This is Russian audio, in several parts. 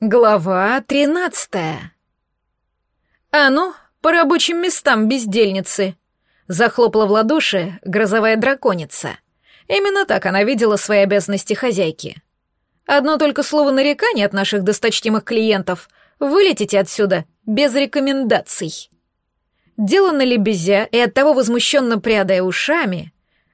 Глава тринадцатая. «А ну, по рабочим местам, бездельницы!» Захлопала в ладоши грозовая драконица. Именно так она видела свои обязанности хозяйки. Одно только слово нарекания от наших досточтимых клиентов. Вылетите отсюда без рекомендаций. Делано лебезя и оттого возмущенно прядая ушами,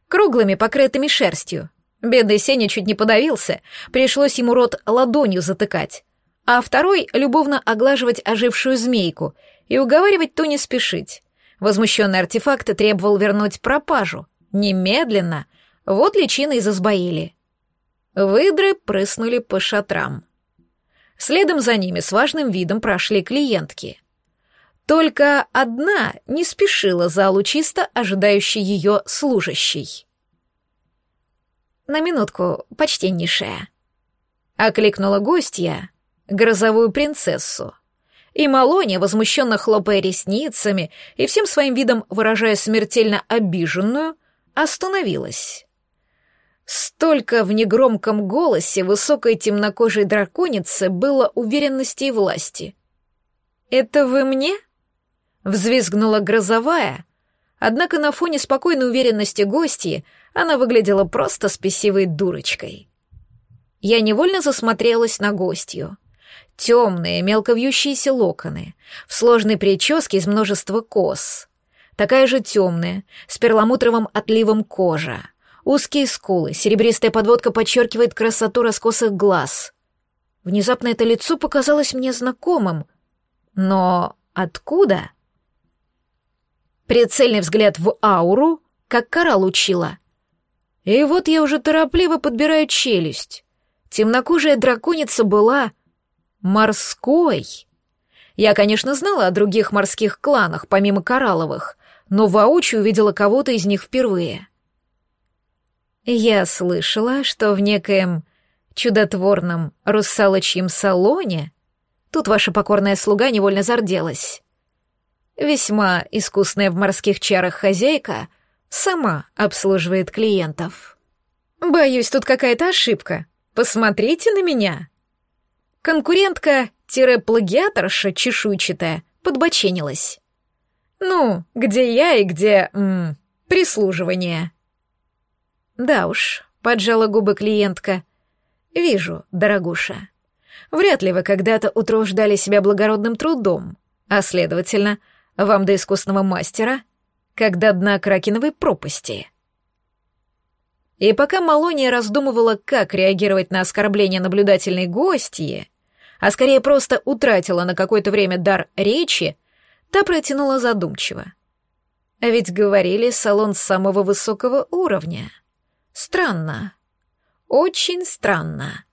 круглыми, покрытыми шерстью. Бедный Сеня чуть не подавился, пришлось ему рот ладонью затыкать а второй — любовно оглаживать ожившую змейку и уговаривать ту не спешить. Возмущенный артефакт требовал вернуть пропажу. Немедленно. Вот личины и засбоили. Выдры прыснули по шатрам. Следом за ними с важным видом прошли клиентки. Только одна не спешила за лучисто ожидающей ее служащей. «На минутку, почтеннейшая», — окликнула гостья, грозовую принцессу. И Малония, возмущенно хлопая ресницами и всем своим видом выражая смертельно обиженную, остановилась. Столько в негромком голосе высокой темнокожей драконицы было уверенности и власти. «Это вы мне?» — взвизгнула грозовая, однако на фоне спокойной уверенности гостьи она выглядела просто спесивой дурочкой. Я невольно засмотрелась на гостью. Темные, мелковьющиеся локоны, в сложной прическе из множества кос. Такая же темная, с перламутровым отливом кожа. Узкие скулы, серебристая подводка подчеркивает красоту раскосых глаз. Внезапно это лицо показалось мне знакомым. Но откуда? Прицельный взгляд в ауру, как коралл учила. И вот я уже торопливо подбираю челюсть. Темнокожая драконица была Морской. Я, конечно, знала о других морских кланах, помимо коралловых, но воочию увидела кого-то из них впервые. Я слышала, что в некоем чудотворном русалочьем салоне тут ваша покорная слуга невольно зарделась. Весьма искусная в морских чарах хозяйка сама обслуживает клиентов. Боюсь, тут какая-то ошибка. Посмотрите на меня. Конкурентка-плагиаторша чешуйчатая подбоченилась. Ну, где я и где... М, прислуживание. Да уж, поджала губы клиентка. Вижу, дорогуша. Вряд ли вы когда-то утруждали себя благородным трудом, а, следовательно, вам до искусного мастера, как до дна Кракеновой пропасти. И пока Малония раздумывала, как реагировать на оскорбление наблюдательной гостьи, а скорее просто утратила на какое-то время дар речи, та протянула задумчиво. А ведь говорили салон самого высокого уровня. Странно. Очень странно.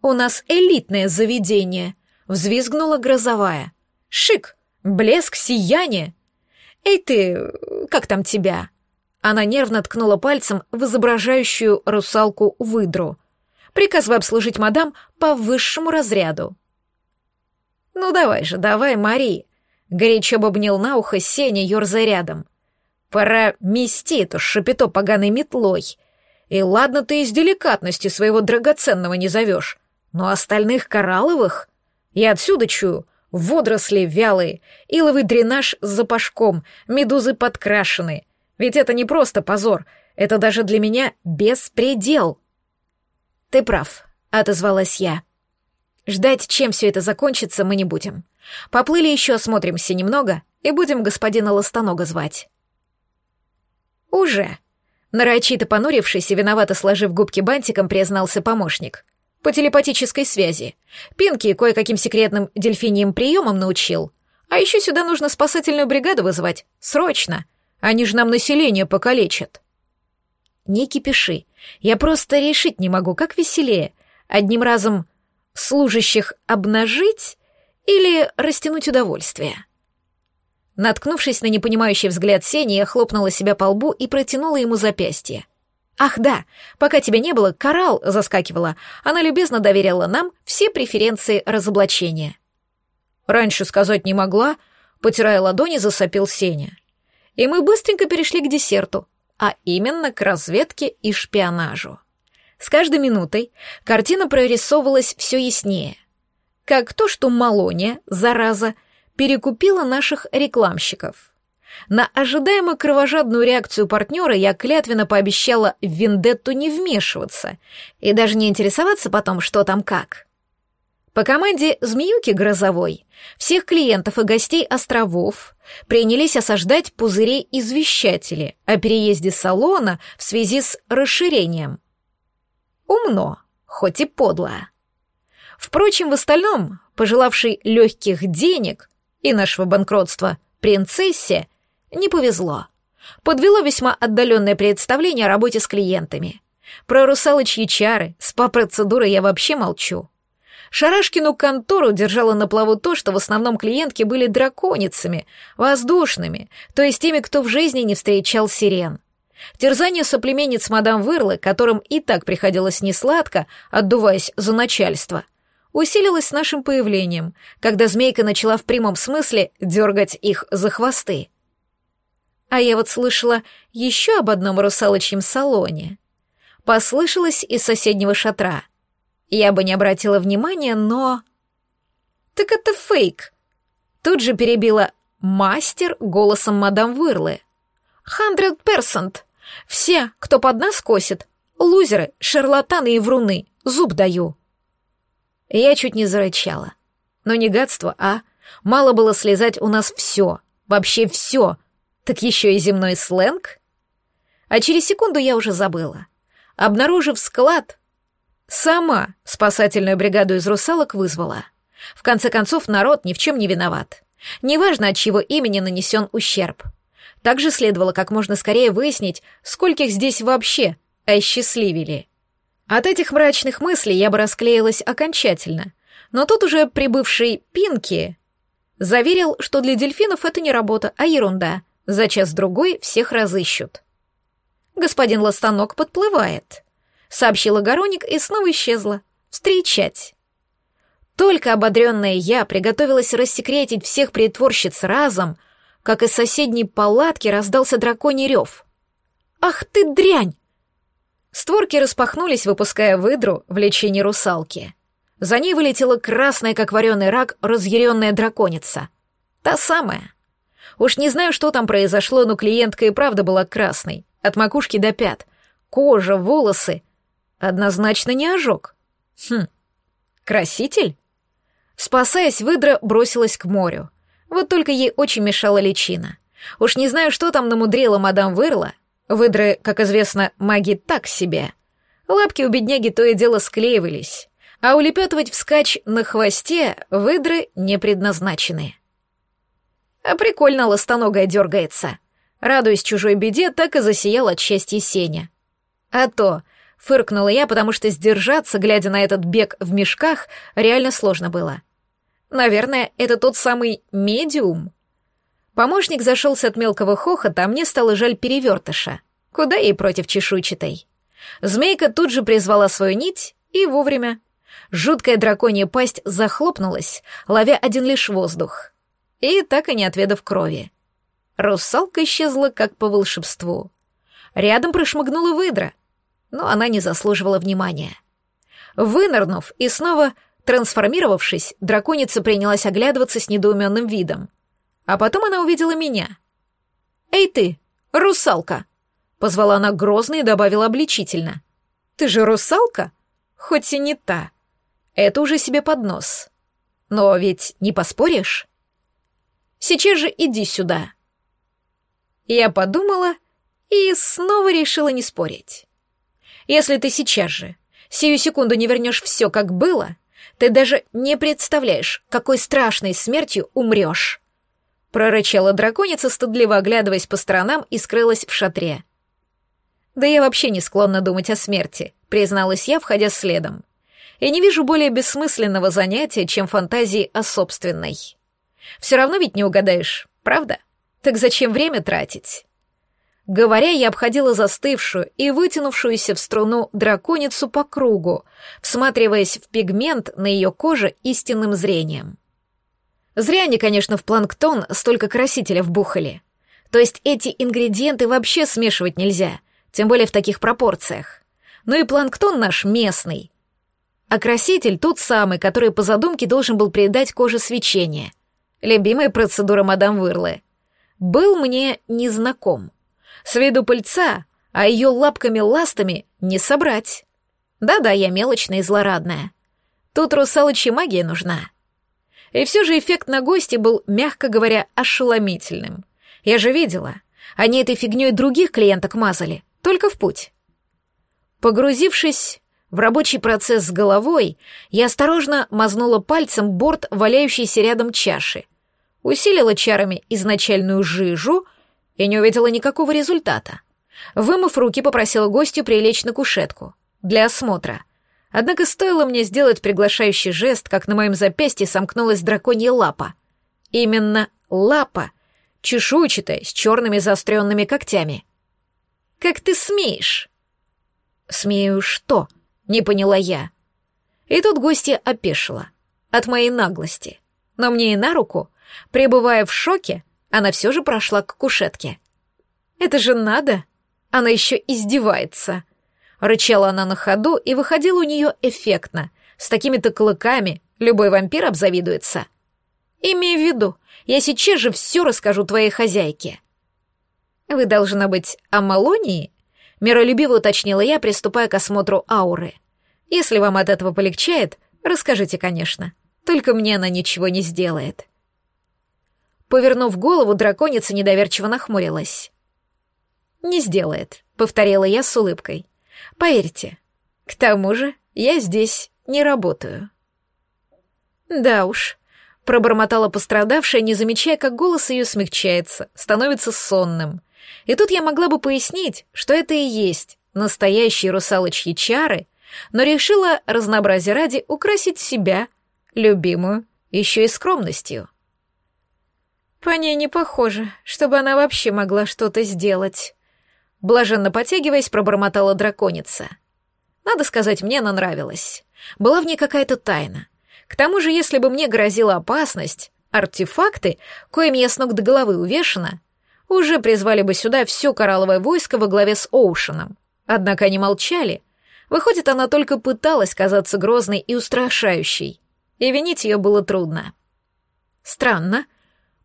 У нас элитное заведение, взвизгнула грозовая. Шик, блеск, сияние. Эй ты, как там тебя? Она нервно ткнула пальцем в изображающую русалку выдру, Приказываю обслужить мадам по высшему разряду. «Ну давай же, давай, Мари!» — горячо бобнил на ухо Сеня, ерзая рядом. «Пора мести эту шапито поганой метлой. И ладно ты из деликатности своего драгоценного не зовешь, но остальных коралловых я отсюда чую водоросли вялые, иловый дренаж с запашком, медузы подкрашены. Ведь это не просто позор, это даже для меня беспредел». «Ты прав», — отозвалась я. «Ждать, чем все это закончится, мы не будем. Поплыли еще, осмотримся немного и будем господина Ластонога звать». «Уже», — нарочито понурившись и виновато сложив губки бантиком, признался помощник. «По телепатической связи. Пинки кое-каким секретным дельфиньим приемом научил. А еще сюда нужно спасательную бригаду вызывать. Срочно. Они же нам население покалечат». «Не кипиши. Я просто решить не могу, как веселее. Одним разом служащих обнажить или растянуть удовольствие?» Наткнувшись на непонимающий взгляд Сени, я хлопнула себя по лбу и протянула ему запястье. «Ах да, пока тебя не было, коралл заскакивала. Она любезно доверила нам все преференции разоблачения». «Раньше сказать не могла», — потирая ладони, засопил Сеня. И мы быстренько перешли к десерту, а именно к разведке и шпионажу. С каждой минутой картина прорисовывалась все яснее. как то, что Малония, зараза, перекупила наших рекламщиков. На ожидаемо кровожадную реакцию партнера я клятвенно пообещала в вендетту не вмешиваться и даже не интересоваться потом, что там как. По команде «Змеюки Грозовой» всех клиентов и гостей островов принялись осаждать пузыри-извещатели о переезде салона в связи с расширением. Умно, хоть и подло. Впрочем, в остальном, пожелавшей легких денег и нашего банкротства принцессе не повезло. Подвело весьма отдаленное представление о работе с клиентами. Про русалочьи чары, спа-процедуры я вообще молчу. Шарашкину контору держала на плаву то, что в основном клиентки были драконицами, воздушными, то есть теми, кто в жизни не встречал сирен. Терзание соплеменниц мадам Вырлы, которым и так приходилось несладко, отдуваясь за начальство, усилилось с нашим появлением, когда змейка начала в прямом смысле дергать их за хвосты. А я вот слышала еще об одном русалочьем салоне. Послышалось из соседнего шатра — я бы не обратила внимания, но... Так это фейк. Тут же перебила мастер голосом мадам Вырлы. «Хандред персент. Все, кто под нас косит, лузеры, шарлатаны и вруны, зуб даю». Я чуть не зарычала. Но не гадство, а? Мало было слезать у нас все, вообще все. Так еще и земной сленг. А через секунду я уже забыла. Обнаружив склад, Сама спасательную бригаду из русалок вызвала. В конце концов, народ ни в чем не виноват. Неважно, от чьего имени нанесен ущерб. Также следовало как можно скорее выяснить, скольких здесь вообще осчастливили. От этих мрачных мыслей я бы расклеилась окончательно. Но тут уже прибывший Пинки заверил, что для дельфинов это не работа, а ерунда. За час-другой всех разыщут. Господин Ластанок подплывает сообщила Гороник и снова исчезла. Встречать. Только ободренная я приготовилась рассекретить всех притворщиц разом, как из соседней палатки раздался драконий рев. «Ах ты дрянь!» Створки распахнулись, выпуская выдру в лечении русалки. За ней вылетела красная, как вареный рак, разъяренная драконица. Та самая. Уж не знаю, что там произошло, но клиентка и правда была красной, от макушки до пят. Кожа, волосы Однозначно не ожог. Хм, краситель? Спасаясь, выдра бросилась к морю. Вот только ей очень мешала личина. Уж не знаю, что там намудрила мадам Вырла. Выдры, как известно, маги так себе. Лапки у бедняги то и дело склеивались, а улепетывать вскачь на хвосте выдры не предназначены. А прикольно ластоногая дергается. Радуясь чужой беде, так и засиял от счастья Сеня. А то Фыркнула я, потому что сдержаться, глядя на этот бег в мешках, реально сложно было. Наверное, это тот самый медиум. Помощник зашелся от мелкого хохота, а мне стало жаль перевертыша. Куда ей против чешуйчатой? Змейка тут же призвала свою нить, и вовремя. Жуткая драконья пасть захлопнулась, ловя один лишь воздух. И так и не отведав крови. Русалка исчезла, как по волшебству. Рядом прошмыгнула выдра — но она не заслуживала внимания. Вынырнув и снова трансформировавшись, драконица принялась оглядываться с недоуменным видом. А потом она увидела меня. «Эй ты, русалка!» — позвала она грозно и добавила обличительно. «Ты же русалка? Хоть и не та. Это уже себе под нос. Но ведь не поспоришь? Сейчас же иди сюда». Я подумала и снова решила не спорить. Если ты сейчас же, сию секунду не вернешь все, как было, ты даже не представляешь, какой страшной смертью умрешь. Прорычала драконица, стыдливо оглядываясь по сторонам и скрылась в шатре. Да я вообще не склонна думать о смерти, призналась я, входя следом. И не вижу более бессмысленного занятия, чем фантазии о собственной. Все равно ведь не угадаешь, правда? Так зачем время тратить? Говоря, я обходила застывшую и вытянувшуюся в струну драконицу по кругу, всматриваясь в пигмент на ее коже истинным зрением. Зря они, конечно, в планктон столько красителя вбухали. То есть эти ингредиенты вообще смешивать нельзя, тем более в таких пропорциях. Ну и планктон наш местный. а краситель тот самый, который по задумке должен был придать коже свечение. Любимая процедура мадам Вырлы. Был мне незнаком. С виду пыльца, а ее лапками-ластами не собрать. Да-да, я мелочная и злорадная. Тут русалочья магия нужна. И все же эффект на гости был, мягко говоря, ошеломительным. Я же видела, они этой фигней других клиенток мазали, только в путь. Погрузившись в рабочий процесс с головой, я осторожно мазнула пальцем борт валяющейся рядом чаши, усилила чарами изначальную жижу и не увидела никакого результата. Вымыв руки, попросила гостю прилечь на кушетку для осмотра — Однако стоило мне сделать приглашающий жест, как на моем запястье сомкнулась драконья лапа. Именно лапа, чешуйчатая, с черными заостренными когтями. «Как ты смеешь?» «Смею что?» — не поняла я. И тут гостья опешила. От моей наглости. Но мне и на руку, пребывая в шоке, она все же прошла к кушетке. «Это же надо!» Она еще издевается. Рычала она на ходу, и выходила у нее эффектно. С такими-то клыками любой вампир обзавидуется. Имей в виду, я сейчас же все расскажу твоей хозяйке. Вы, должна быть, о Малонии? Миролюбиво уточнила я, приступая к осмотру ауры. Если вам от этого полегчает, расскажите, конечно. Только мне она ничего не сделает. Повернув голову, драконица недоверчиво нахмурилась. «Не сделает», — повторила я с улыбкой. Поверьте, к тому же я здесь не работаю. Да уж, пробормотала пострадавшая, не замечая, как голос ее смягчается, становится сонным. И тут я могла бы пояснить, что это и есть настоящие русалочьи чары, но решила разнообразие ради украсить себя, любимую, еще и скромностью. По ней не похоже, чтобы она вообще могла что-то сделать. Блаженно потягиваясь, пробормотала драконица. Надо сказать, мне она нравилась. Была в ней какая-то тайна. К тому же, если бы мне грозила опасность, артефакты, коим я с ног до головы увешана, уже призвали бы сюда все коралловое войско во главе с Оушеном. Однако они молчали. Выходит, она только пыталась казаться грозной и устрашающей, и винить ее было трудно. «Странно», —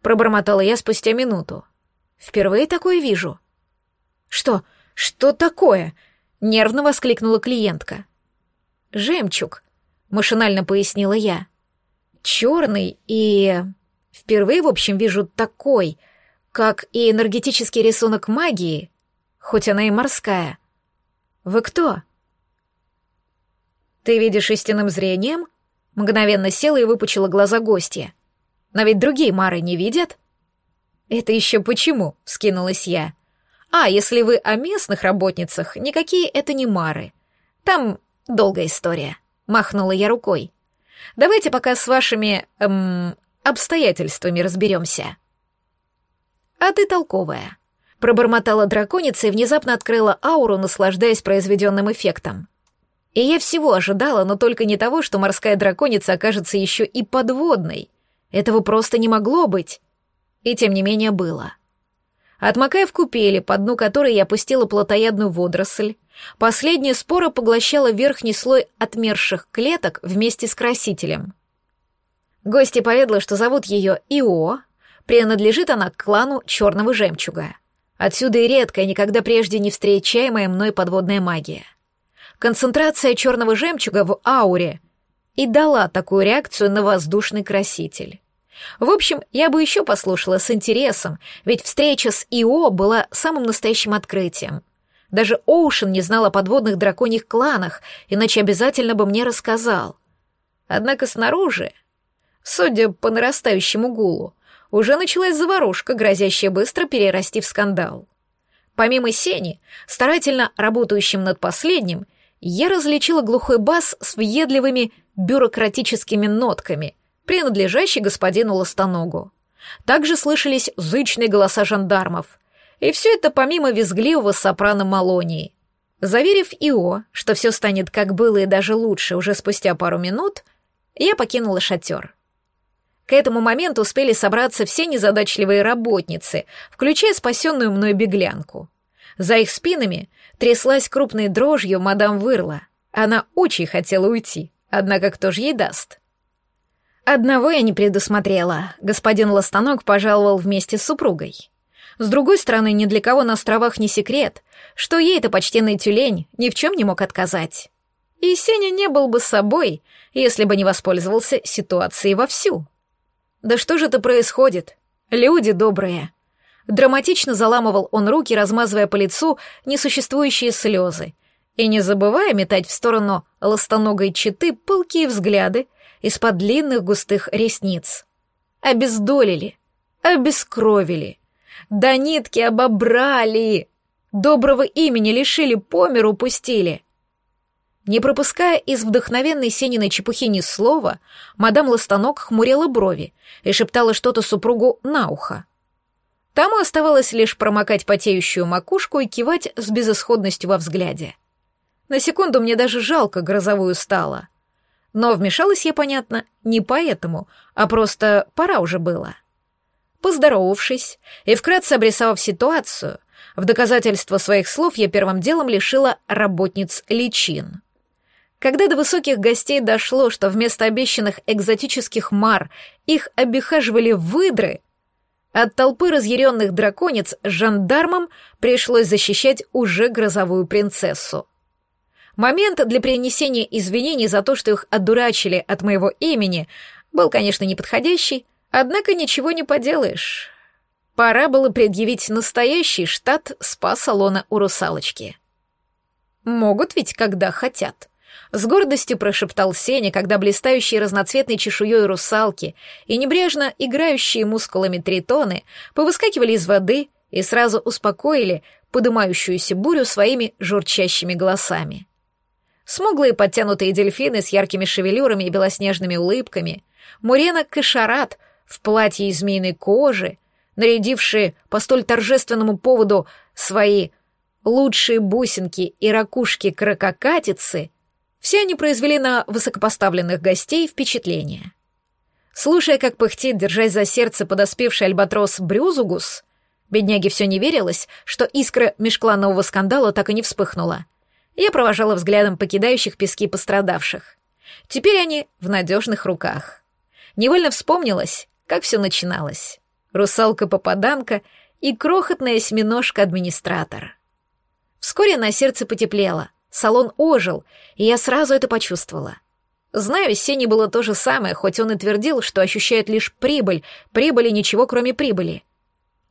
пробормотала я спустя минуту. «Впервые такое вижу». «Что? Что такое?» — нервно воскликнула клиентка. «Жемчуг», — машинально пояснила я. «Черный и... Впервые, в общем, вижу такой, как и энергетический рисунок магии, хоть она и морская. Вы кто?» «Ты видишь истинным зрением?» Мгновенно села и выпучила глаза гостья. «Но ведь другие мары не видят?» «Это еще почему?» — вскинулась я. А, если вы о местных работницах, никакие это не мары. Там долгая история. Махнула я рукой. Давайте пока с вашими, эм, обстоятельствами разберемся. А ты толковая. Пробормотала драконица и внезапно открыла ауру, наслаждаясь произведенным эффектом. И я всего ожидала, но только не того, что морская драконица окажется еще и подводной. Этого просто не могло быть. И тем не менее было. Отмокая в купели, по дну которой я опустила плотоядную водоросль, последняя спора поглощала верхний слой отмерших клеток вместе с красителем. Гости поведала, что зовут ее Ио, принадлежит она к клану черного жемчуга. Отсюда и редкая, никогда прежде не встречаемая мной подводная магия. Концентрация черного жемчуга в ауре и дала такую реакцию на воздушный краситель. В общем, я бы еще послушала с интересом, ведь встреча с Ио была самым настоящим открытием. Даже Оушен не знал о подводных драконьих кланах, иначе обязательно бы мне рассказал. Однако снаружи, судя по нарастающему гулу, уже началась заварушка, грозящая быстро перерасти в скандал. Помимо Сени, старательно работающим над последним, я различила глухой бас с въедливыми бюрократическими нотками — принадлежащий господину Ластоногу. Также слышались зычные голоса жандармов. И все это помимо визгливого сопрано Малонии. Заверив Ио, что все станет как было и даже лучше уже спустя пару минут, я покинула шатер. К этому моменту успели собраться все незадачливые работницы, включая спасенную мной беглянку. За их спинами тряслась крупной дрожью мадам Вырла. Она очень хотела уйти, Однако кто же ей даст? Одного я не предусмотрела. Господин Ластанок пожаловал вместе с супругой. С другой стороны, ни для кого на островах не секрет, что ей-то почтенный тюлень ни в чем не мог отказать. И Сеня не был бы собой, если бы не воспользовался ситуацией вовсю. Да что же это происходит? Люди добрые. Драматично заламывал он руки, размазывая по лицу несуществующие слезы, и не забывая метать в сторону ластоногой читы пылкие взгляды из-под длинных густых ресниц. Обездолили, обескровили, до нитки обобрали, доброго имени лишили, по миру пустили. Не пропуская из вдохновенной Сениной чепухи ни слова, мадам Ластанок хмурила брови и шептала что-то супругу на ухо. Тому оставалось лишь промокать потеющую макушку и кивать с безысходностью во взгляде. На секунду мне даже жалко грозовую стало. Но вмешалась я, понятно, не поэтому, а просто пора уже было. Поздоровавшись и вкратце обрисовав ситуацию, в доказательство своих слов я первым делом лишила работниц личин. Когда до высоких гостей дошло, что вместо обещанных экзотических мар их обихаживали выдры, от толпы разъяренных драконец жандармам пришлось защищать уже грозовую принцессу. Момент для принесения извинений за то, что их одурачили от моего имени, был, конечно, неподходящий, однако ничего не поделаешь. Пора было предъявить настоящий штат спа-салона у русалочки. Могут ведь, когда хотят. С гордостью прошептал Сеня, когда блистающие разноцветной чешуей русалки и небрежно играющие мускулами тритоны повыскакивали из воды и сразу успокоили подымающуюся бурю своими журчащими голосами. Смуглые подтянутые дельфины с яркими шевелюрами и белоснежными улыбками, Мурена Кашарат в платье из змеиной кожи, нарядившие по столь торжественному поводу свои лучшие бусинки и ракушки кракокатицы — все они произвели на высокопоставленных гостей впечатление. Слушая, как пыхтит, держась за сердце подоспевший альбатрос Брюзугус, бедняге все не верилось, что искра межкланового скандала так и не вспыхнула. Я провожала взглядом покидающих пески пострадавших. Теперь они в надежных руках. Невольно вспомнилось, как все начиналось. Русалка-попаданка и крохотная осьминожка-администратор. Вскоре на сердце потеплело — Салон ожил, и я сразу это почувствовала. Знаю, с Сеней было то же самое, хоть он и твердил, что ощущает лишь прибыль, прибыли ничего, кроме прибыли.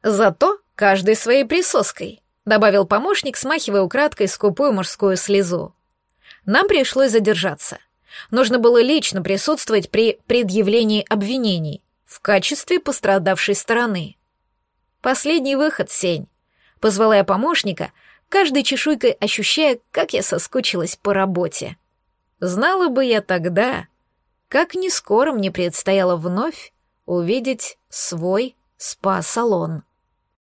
Зато каждый своей присоской, добавил помощник, смахивая украдкой скупую мужскую слезу. Нам пришлось задержаться. Нужно было лично присутствовать при предъявлении обвинений в качестве пострадавшей стороны. Последний выход, Сень. Позвала я помощника, каждой чешуйкой ощущая, как я соскучилась по работе. Знала бы я тогда, как не скоро мне предстояло вновь увидеть свой спа-салон.